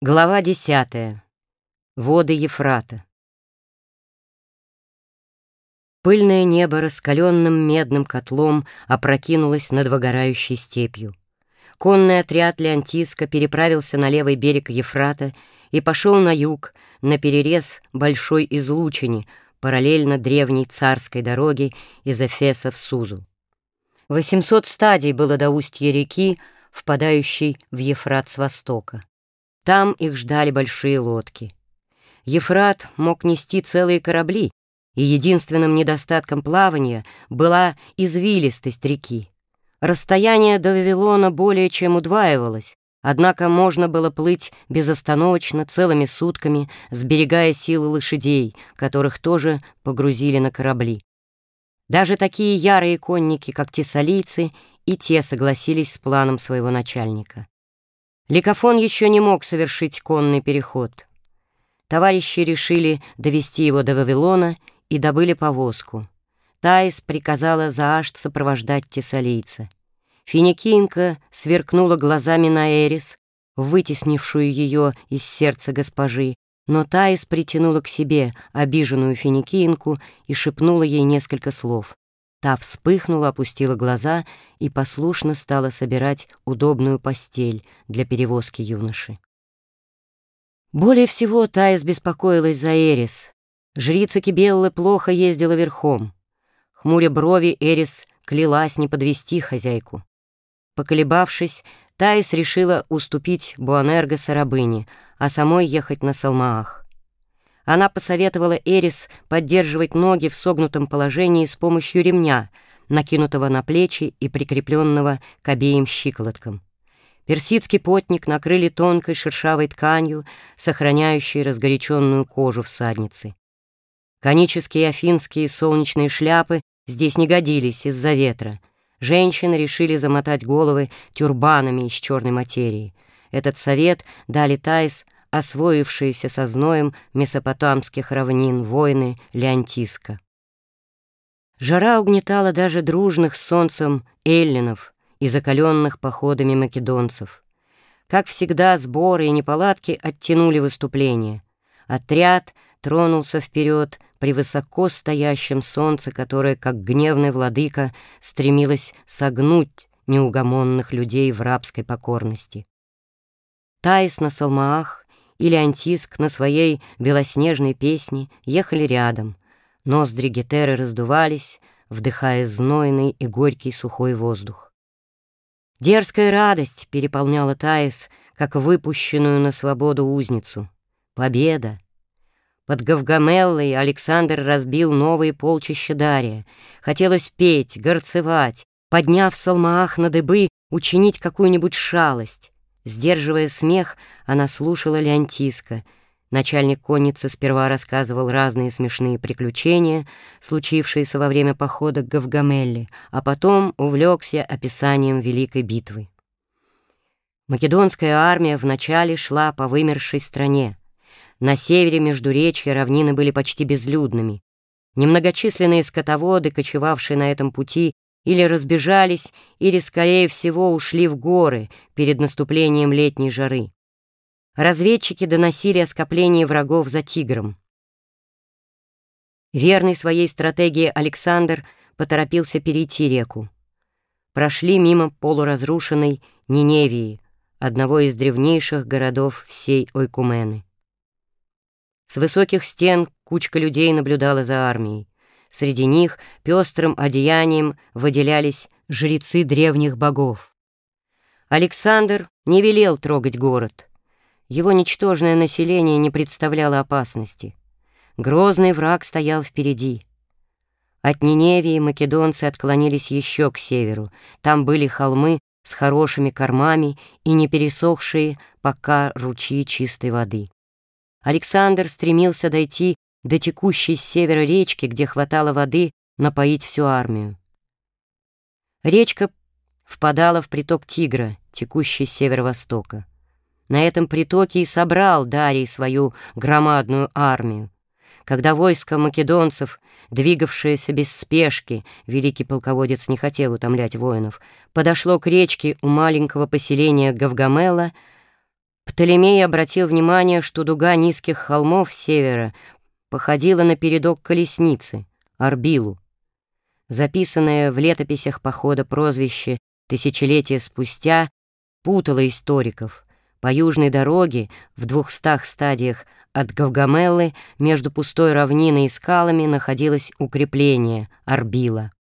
Глава десятая. Воды Ефрата. Пыльное небо раскаленным медным котлом опрокинулось над выгорающей степью. Конный отряд Леонтиска переправился на левый берег Ефрата и пошел на юг, на перерез большой излучини, параллельно древней царской дороге из Эфеса в Сузу. 800 стадий было до устья реки, впадающей в Ефрат с востока. Там их ждали большие лодки. Ефрат мог нести целые корабли, и единственным недостатком плавания была извилистость реки. Расстояние до Вавилона более чем удваивалось, однако можно было плыть безостановочно целыми сутками, сберегая силы лошадей, которых тоже погрузили на корабли. Даже такие ярые конники, как тессалийцы, и те согласились с планом своего начальника. Ликофон еще не мог совершить конный переход. Товарищи решили довести его до Вавилона и добыли повозку. Таис приказала Заашт сопровождать тессалийца. Финикинка сверкнула глазами на Эрис, вытеснившую ее из сердца госпожи, но Таис притянула к себе обиженную финикинку и шепнула ей несколько слов. Та вспыхнула, опустила глаза и послушно стала собирать удобную постель для перевозки юноши. Более всего Таис беспокоилась за Эрис. Жрица Кибеллы плохо ездила верхом. Хмуря брови, Эрис клялась не подвести хозяйку. Поколебавшись, Таис решила уступить Буанерго Сарабыне, а самой ехать на Салмаах. Она посоветовала Эрис поддерживать ноги в согнутом положении с помощью ремня, накинутого на плечи и прикрепленного к обеим щиколоткам. Персидский потник накрыли тонкой шершавой тканью, сохраняющей разгоряченную кожу всадницы. Конические афинские солнечные шляпы здесь не годились из-за ветра. Женщины решили замотать головы тюрбанами из черной материи. Этот совет дали Тайс освоившиеся со зноем месопотамских равнин воины Леонтиска. Жара угнетала даже дружных с солнцем эллинов и закаленных походами македонцев. Как всегда, сборы и неполадки оттянули выступление. Отряд тронулся вперед при высоко стоящем солнце, которое, как гневный владыка, стремилось согнуть неугомонных людей в рабской покорности. Таис на Салмаах или Антиск на своей белоснежной песне ехали рядом. Ноздри Гетеры раздувались, вдыхая знойный и горький сухой воздух. Дерзкая радость переполняла Таис, как выпущенную на свободу узницу. Победа! Под Гавгамеллой Александр разбил новые полчища Дария. Хотелось петь, горцевать, подняв салмаах на дыбы, учинить какую-нибудь шалость. Сдерживая смех, она слушала Леонтиска. Начальник конницы сперва рассказывал разные смешные приключения, случившиеся во время похода к Гавгамелле, а потом увлекся описанием Великой битвы. Македонская армия вначале шла по вымершей стране. На севере Междуречья равнины были почти безлюдными. Немногочисленные скотоводы, кочевавшие на этом пути, или разбежались, или, скорее всего, ушли в горы перед наступлением летней жары. Разведчики доносили о скоплении врагов за тигром. Верный своей стратегии Александр поторопился перейти реку. Прошли мимо полуразрушенной Ниневии, одного из древнейших городов всей Ойкумены. С высоких стен кучка людей наблюдала за армией. Среди них пестрым одеянием выделялись жрецы древних богов. Александр не велел трогать город. Его ничтожное население не представляло опасности. Грозный враг стоял впереди. От Ниневии македонцы отклонились еще к северу. Там были холмы с хорошими кормами и не пересохшие пока ручьи чистой воды. Александр стремился дойти до текущей с севера речки, где хватало воды напоить всю армию. Речка впадала в приток Тигра, текущий с северо-востока. На этом притоке и собрал Дарий свою громадную армию. Когда войско македонцев, двигавшееся без спешки, великий полководец не хотел утомлять воинов, подошло к речке у маленького поселения Гавгамела, Птолемей обратил внимание, что дуга низких холмов севера походила на передок колесницы, Арбилу. Записанное в летописях похода прозвище «Тысячелетия спустя» путало историков. По южной дороге в двухстах стадиях от Гавгамеллы между пустой равниной и скалами находилось укрепление Арбила.